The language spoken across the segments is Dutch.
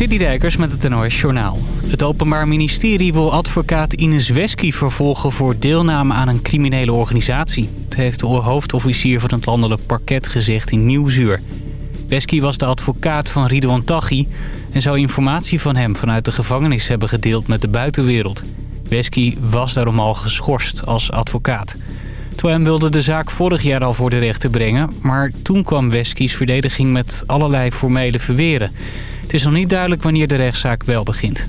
Citydijkers met het NOS Journaal. Het Openbaar Ministerie wil advocaat Ines Wesky vervolgen voor deelname aan een criminele organisatie. Het heeft de hoofdofficier van het landelijk parket gezegd in Nieuwsuur. Wesky was de advocaat van Ridwan Taghi en zou informatie van hem vanuit de gevangenis hebben gedeeld met de buitenwereld. Wesky was daarom al geschorst als advocaat. Toen wilde de zaak vorig jaar al voor de rechter brengen... maar toen kwam Wesky's verdediging met allerlei formele verweren. Het is nog niet duidelijk wanneer de rechtszaak wel begint.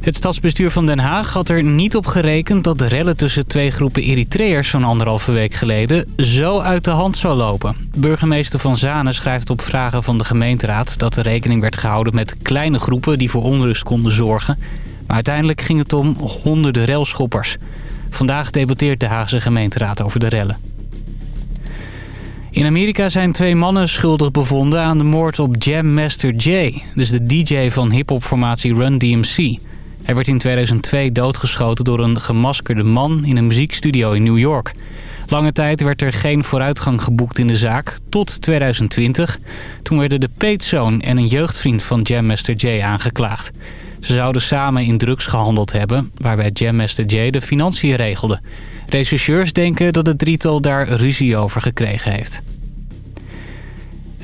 Het stadsbestuur van Den Haag had er niet op gerekend dat de rellen tussen twee groepen Eritreërs zo'n anderhalve week geleden zo uit de hand zou lopen. Burgemeester Van Zanen schrijft op vragen van de gemeenteraad dat er rekening werd gehouden met kleine groepen die voor onrust konden zorgen. Maar uiteindelijk ging het om honderden relschoppers. Vandaag debatteert de Haagse gemeenteraad over de rellen. In Amerika zijn twee mannen schuldig bevonden aan de moord op Jam Master Jay. Dus de DJ van hiphopformatie Run DMC. Hij werd in 2002 doodgeschoten door een gemaskerde man in een muziekstudio in New York. Lange tijd werd er geen vooruitgang geboekt in de zaak, tot 2020. Toen werden de peetzoon en een jeugdvriend van Jam Master Jay aangeklaagd. Ze zouden samen in drugs gehandeld hebben, waarbij Jam Master Jay de financiën regelde. Rechercheurs denken dat het drietal daar ruzie over gekregen heeft.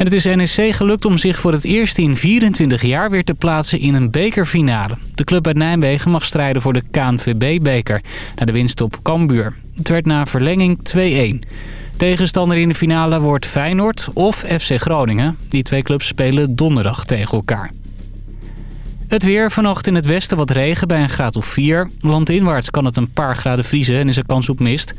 En het is NEC gelukt om zich voor het eerst in 24 jaar weer te plaatsen in een bekerfinale. De club uit Nijmegen mag strijden voor de KNVB-beker na de winst op Cambuur. Het werd na verlenging 2-1. Tegenstander in de finale wordt Feyenoord of FC Groningen. Die twee clubs spelen donderdag tegen elkaar. Het weer, vannacht in het westen wat regen bij een graad of 4. Landinwaarts kan het een paar graden vriezen en is er kans op mist.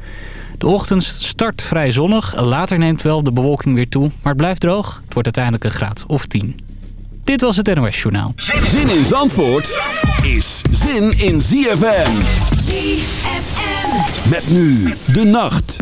De ochtend start vrij zonnig, later neemt wel de bewolking weer toe. Maar het blijft droog, het wordt uiteindelijk een graad of 10. Dit was het NOS Journaal. Zin in Zandvoort is zin in ZFM. ZFM. Met nu de nacht.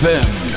ZFM.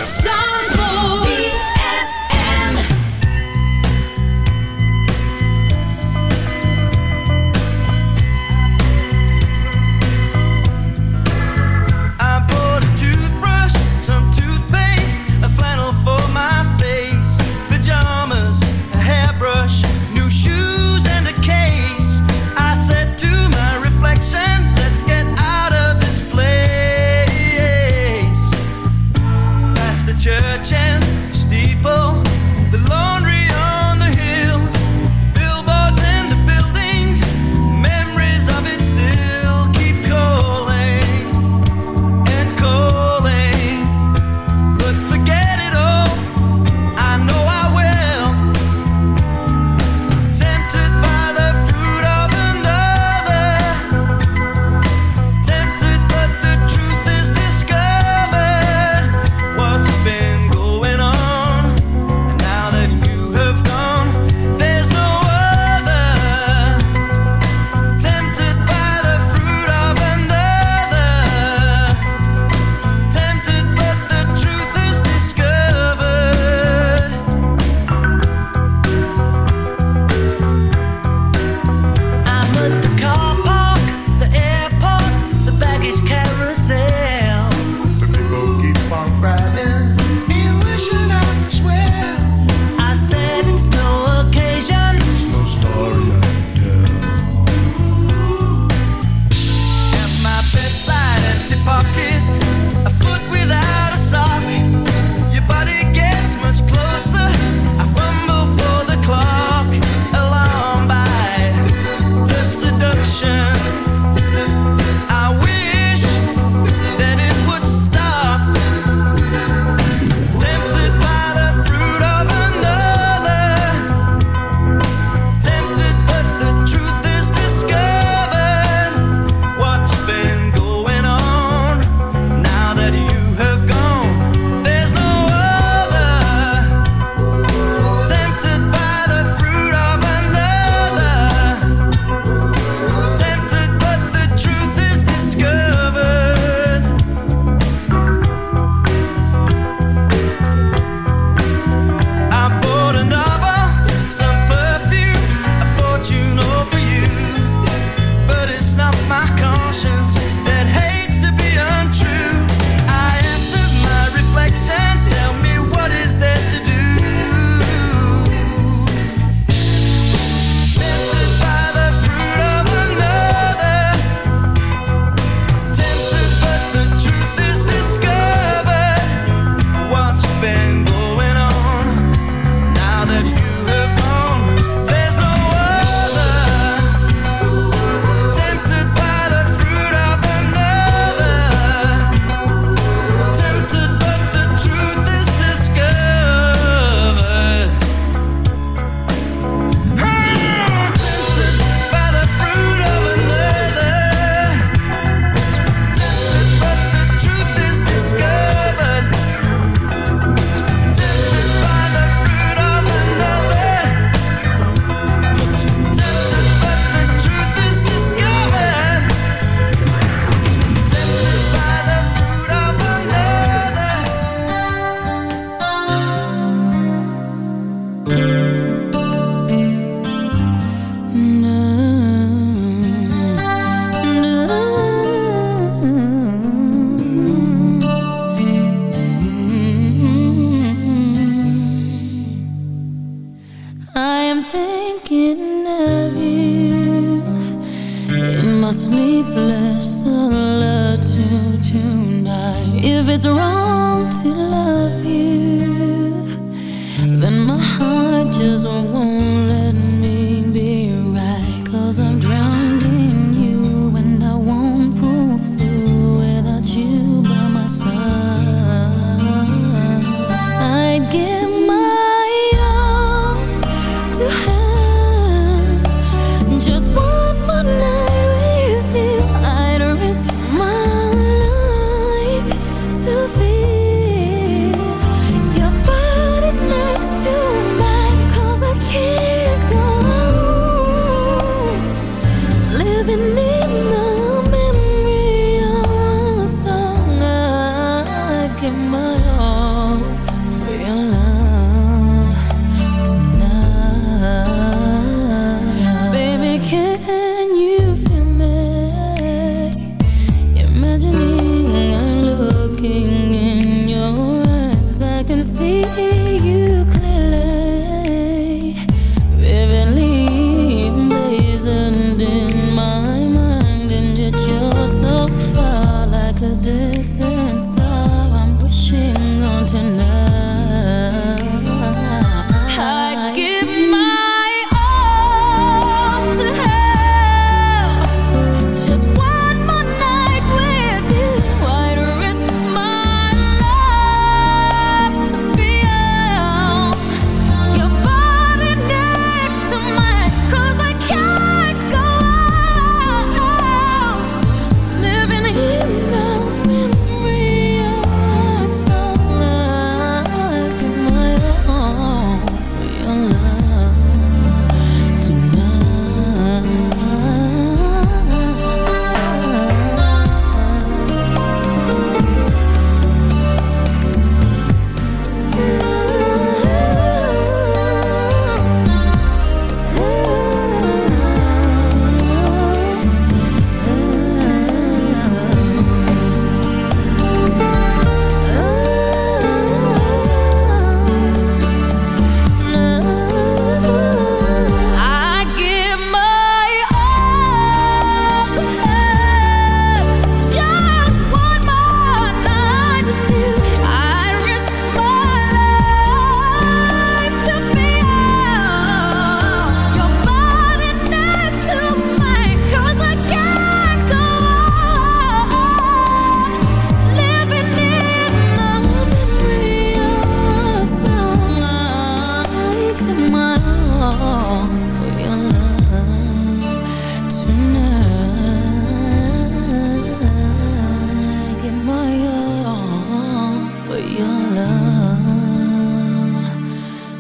your love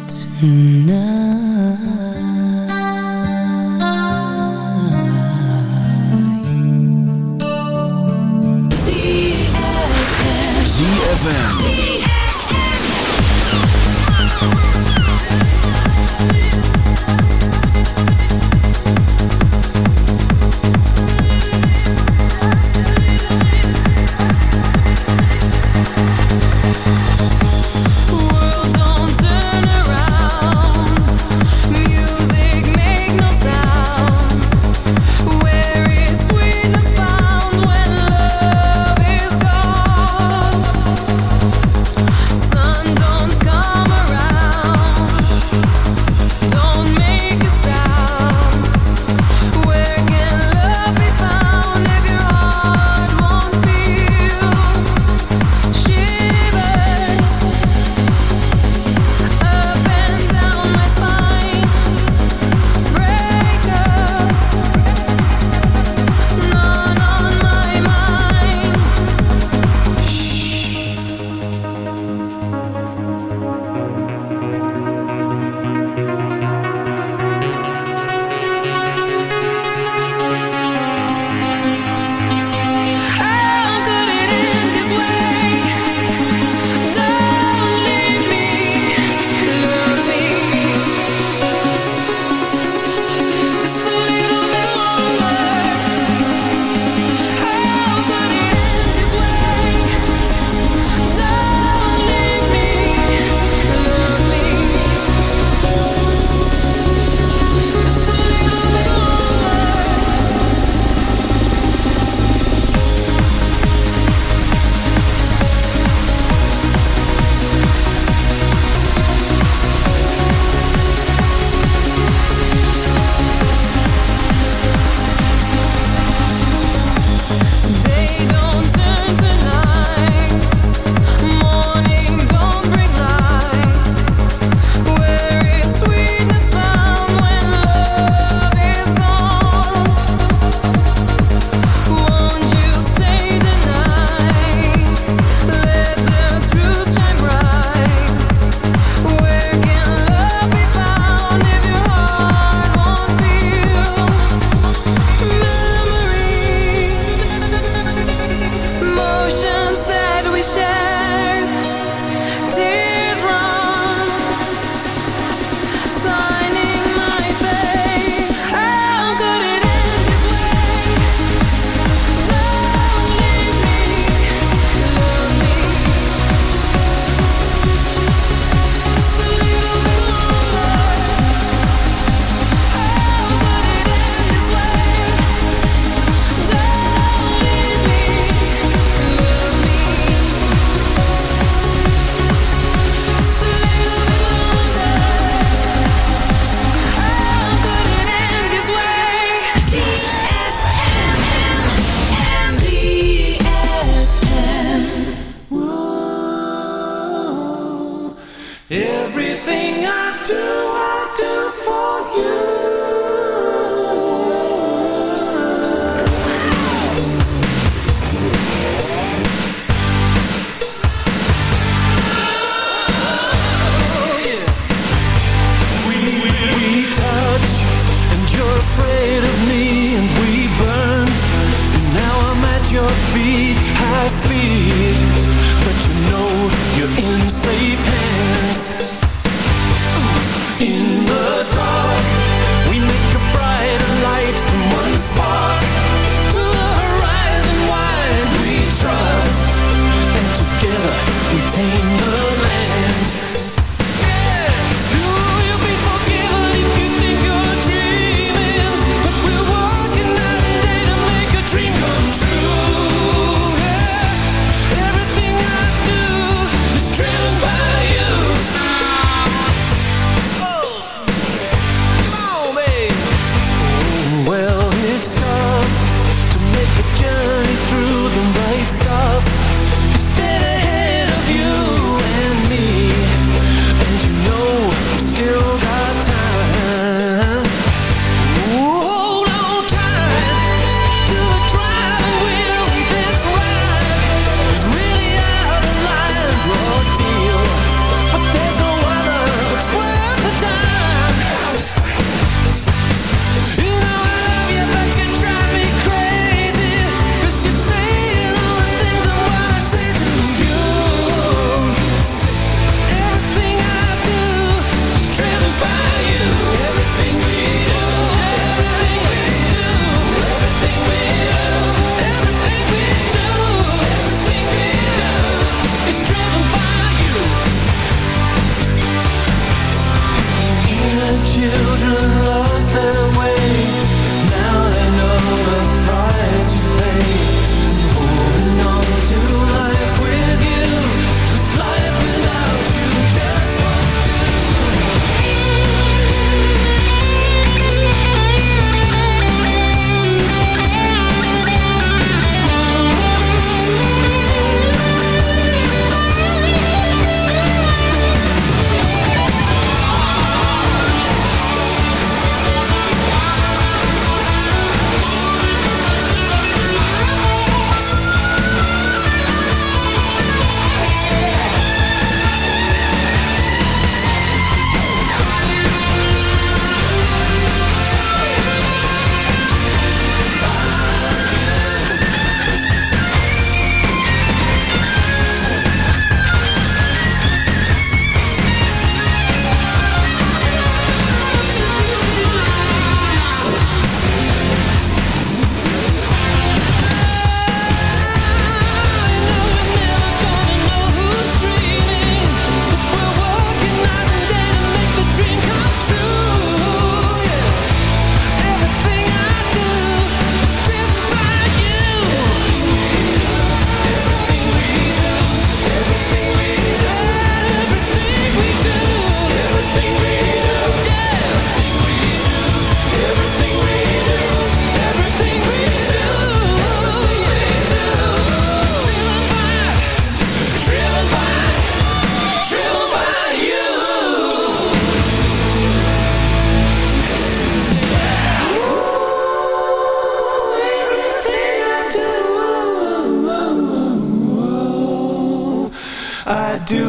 tonight.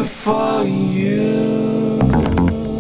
for you.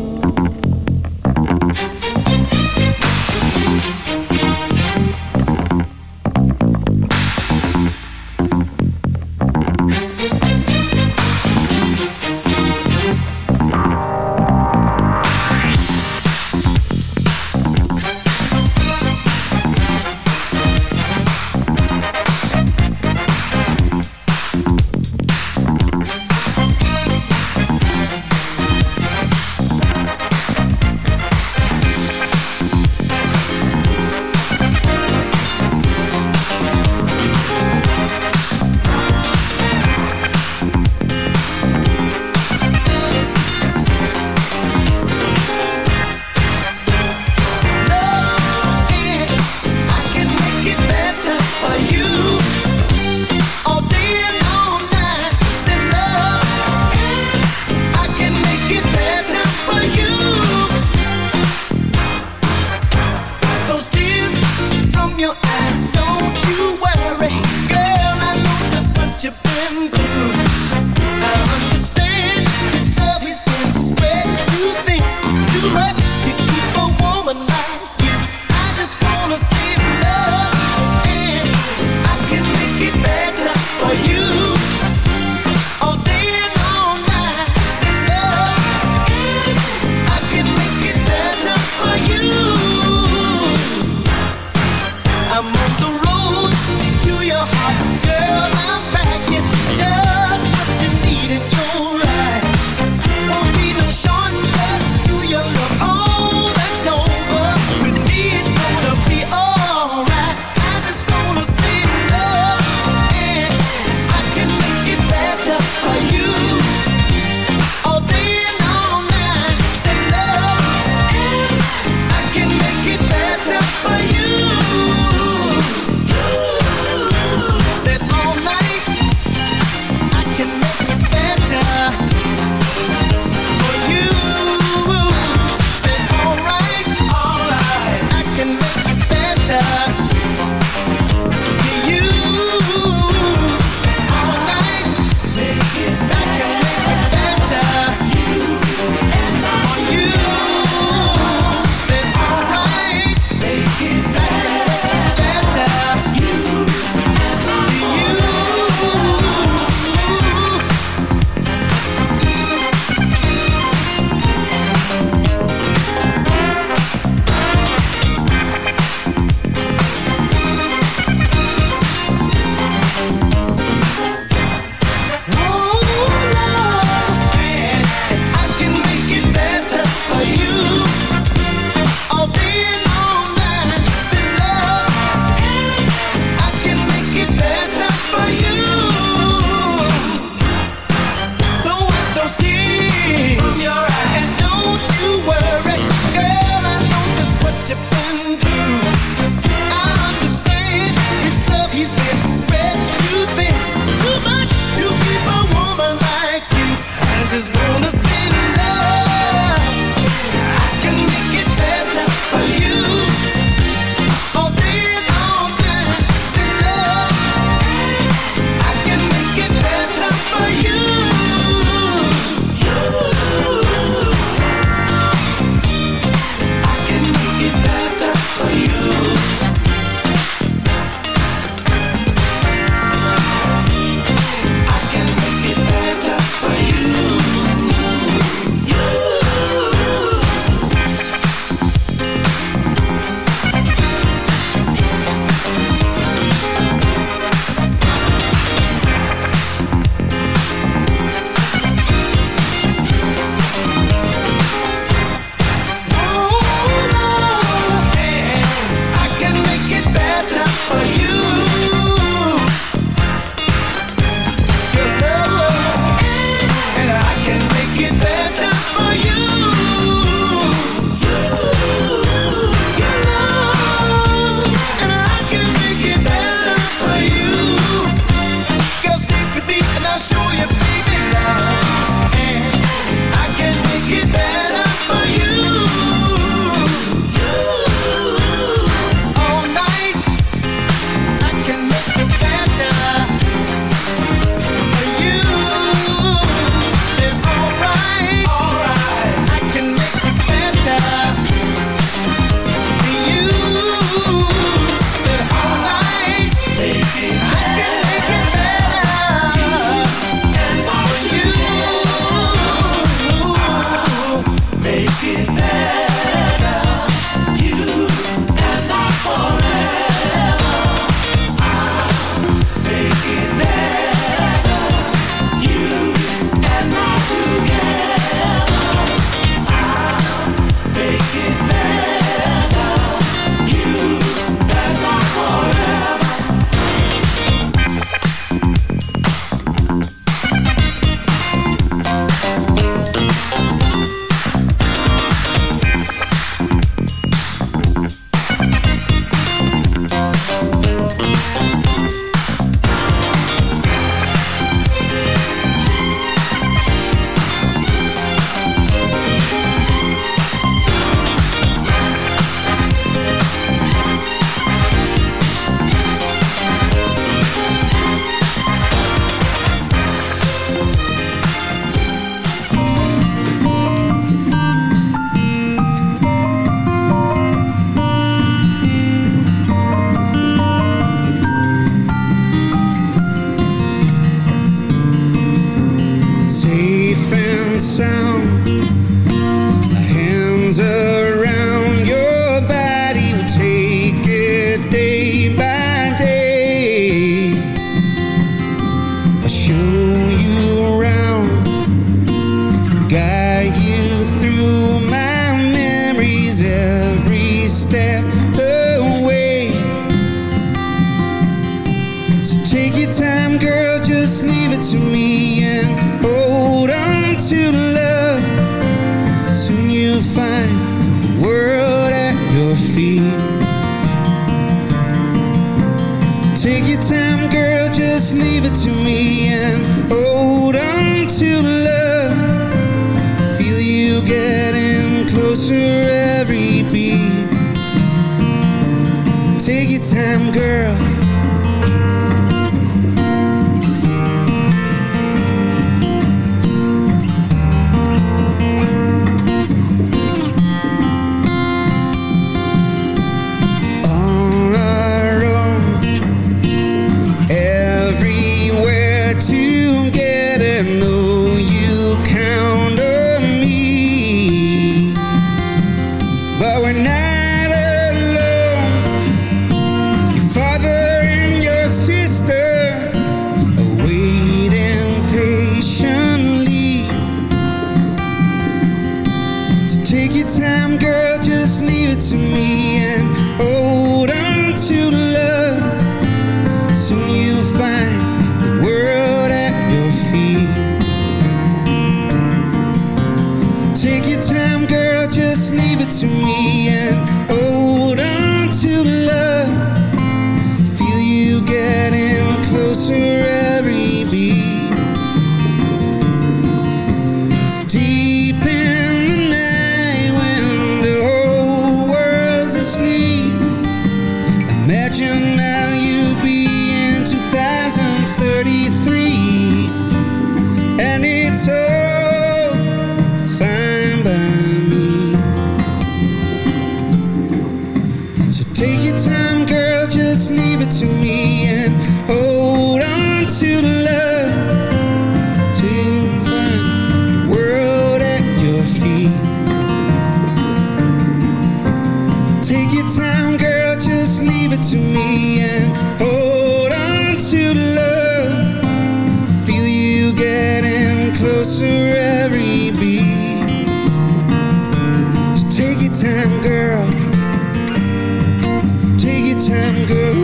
girl.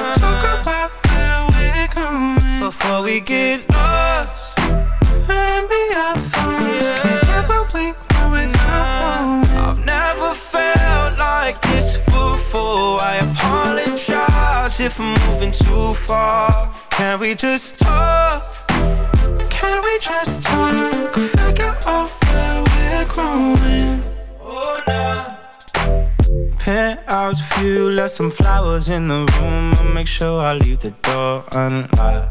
We get lost. Maybe I thoughts can't get what we want without I've never felt like this before. I apologize if I'm moving too far. Can we just talk? Can we just talk? Figure out where we're growing. Oh, nah. Penthouse view, left some flowers in the room. I'll make sure I leave the door unlocked.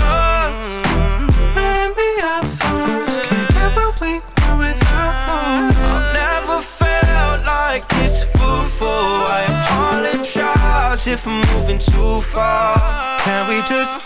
far. Can we just